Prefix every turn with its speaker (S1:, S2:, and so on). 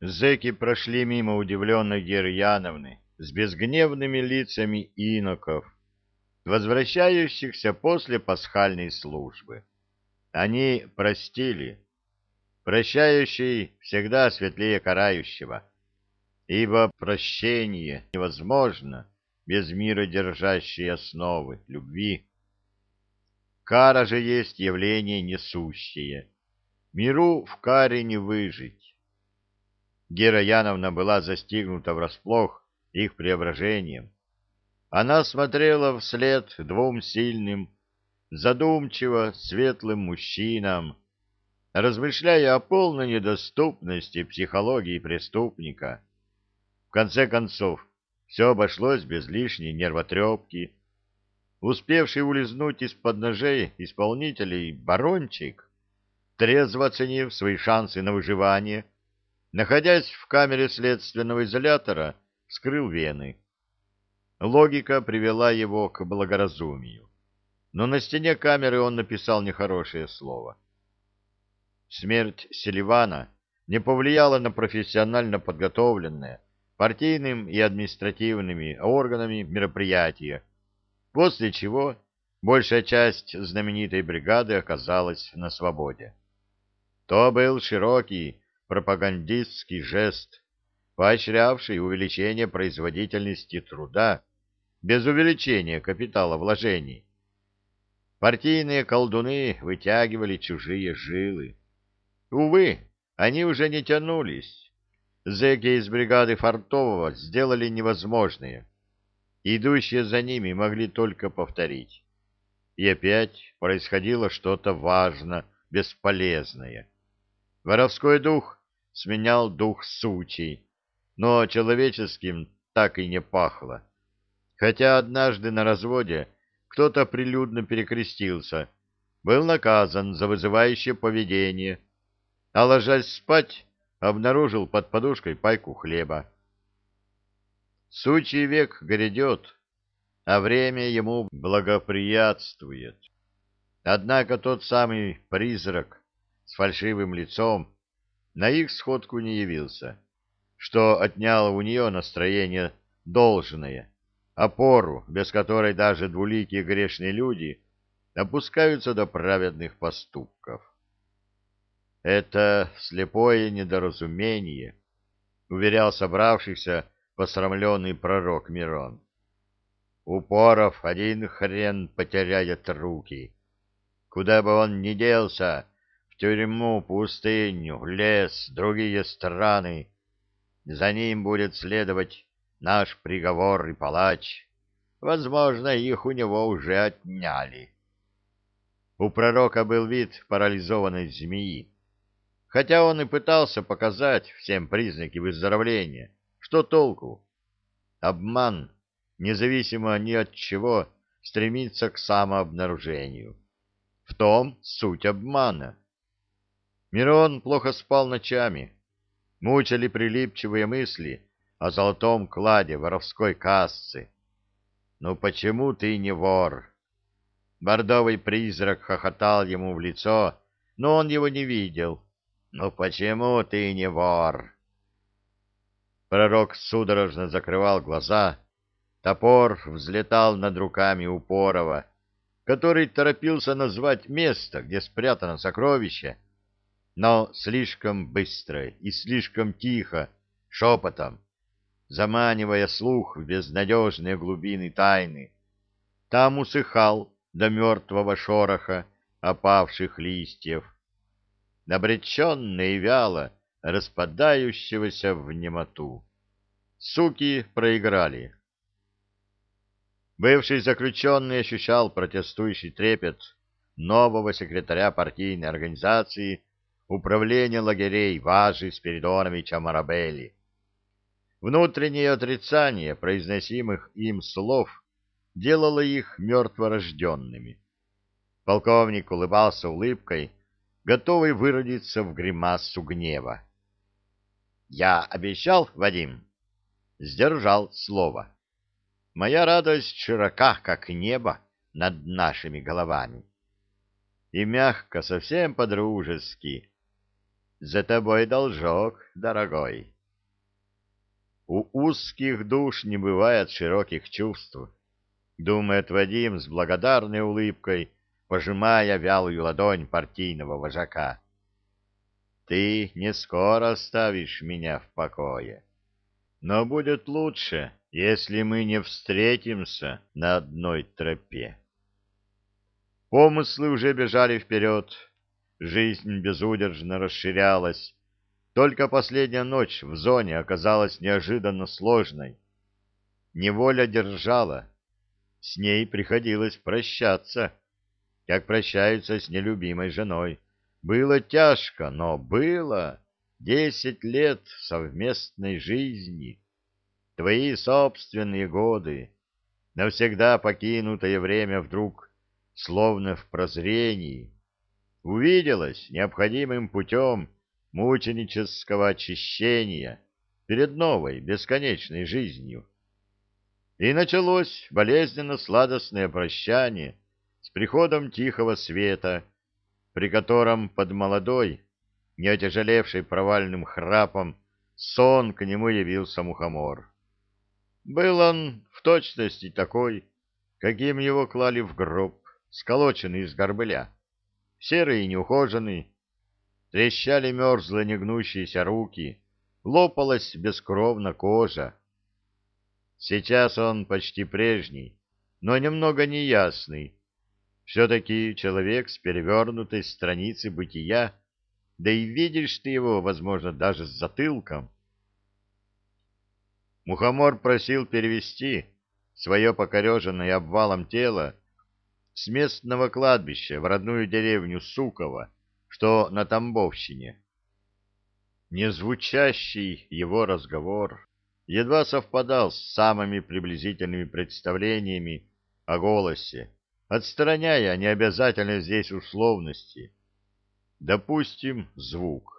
S1: Зеки прошли мимо удивленной Герьяновны с безгневными лицами иноков, возвращающихся после пасхальной службы. Они простили. Прощающий всегда светлее карающего, ибо прощение невозможно без мира держащей основы, любви. Кара же есть явление несущее. Миру в каре не выжить. Гера Яновна была застигнута врасплох их преображением. Она смотрела вслед двум сильным, задумчиво светлым мужчинам, размышляя о полной недоступности психологии преступника. В конце концов, все обошлось без лишней нервотрепки. Успевший улизнуть из-под ножей исполнителей барончик, трезво оценив свои шансы на выживание, находясь в камере следственного изолятора, вскрыл вены. Логика привела его к благоразумию. Но на стене камеры он написал нехорошее слово. Смерть Селивана не повлияла на профессионально подготовленное партийным и административными органами мероприятие, после чего большая часть знаменитой бригады оказалась на свободе. То был широкий пропагандистский жест, поощрявший увеличение производительности труда без увеличения капитала вложений. Партийные колдуны вытягивали чужие жилы. Увы, они уже не тянулись зэки из бригады Фартового сделали невозможное. Идущие за ними могли только повторить. И опять происходило что-то важно, бесполезное. Воровской дух сменял дух сучий, но человеческим так и не пахло. Хотя однажды на разводе кто-то прилюдно перекрестился, был наказан за вызывающее поведение, а ложась спать, обнаружил под подушкой пайку хлеба. Сучий век грядет, а время ему благоприятствует. Однако тот самый призрак с фальшивым лицом на их сходку не явился, что отняло у нее настроение должное, опору, без которой даже двуликие грешные люди опускаются до праведных поступков. Это слепое недоразумение, уверял собравшихся посрамленный пророк Мирон. Упоров один хрен потеряет руки. Куда бы он ни делся, тюрьму, пустыню, лес, другие страны, за ним будет следовать наш приговор и палач. Возможно, их у него уже отняли. У пророка был вид парализованной змеи. Хотя он и пытался показать всем признаки выздоровления. Что толку? Обман, независимо ни от чего, стремится к самообнаружению. В том суть обмана. Мирон плохо спал ночами. Мучили прилипчивые мысли о золотом кладе воровской кассы. «Ну почему ты не вор?» Бордовый призрак хохотал ему в лицо, но он его не видел «Ну почему ты не вор?» Пророк судорожно закрывал глаза. Топор взлетал над руками Упорова, который торопился назвать место, где спрятано сокровище, но слишком быстро и слишком тихо, шепотом, заманивая слух в безнадежные глубины тайны. Там усыхал до мертвого шороха опавших листьев обреченно и вяло распадающегося в немоту. Суки проиграли. Бывший заключенный ощущал протестующий трепет нового секретаря партийной организации управления лагерей Важи Спиридоновича Марабелли. Внутреннее отрицание произносимых им слов делало их мертворожденными. Полковник улыбался улыбкой, готовый выродиться в гримасу гнева. «Я обещал, Вадим?» Сдержал слово. «Моя радость широка, как небо над нашими головами». И мягко, совсем по-дружески. За тобой должок, дорогой. У узких душ не бывает широких чувств, думает Вадим с благодарной улыбкой, пожимая вялую ладонь партийного вожака. Ты не скоро оставишь меня в покое, но будет лучше, если мы не встретимся на одной тропе. Помыслы уже бежали вперед, жизнь безудержно расширялась, только последняя ночь в зоне оказалась неожиданно сложной. Неволя держала. С ней приходилось прощаться, как прощаются с нелюбимой женой. Было тяжко, но было десять лет совместной жизни. Твои собственные годы, навсегда покинутое время вдруг, словно в прозрении, увиделось необходимым путем мученического очищения перед новой бесконечной жизнью. И началось болезненно-сладостное прощание с приходом тихого света, при котором под молодой, не отяжелевший провальным храпом, сон к нему явился мухомор. Был он в точности такой, каким его клали в гроб, сколоченный из горбыля, серый и неухоженный, Трещали мерзлые негнущиеся руки, лопалась бескровно кожа. Сейчас он почти прежний, но немного неясный. Все-таки человек с перевернутой страницы бытия, да и видишь ты его, возможно, даже с затылком. Мухомор просил перевести свое покореженное обвалом тело с местного кладбища в родную деревню Суково, что на Тамбовщине. Незвучащий его разговор едва совпадал с самыми приблизительными представлениями о голосе, отстраняя необязательно здесь условности. Допустим, звук.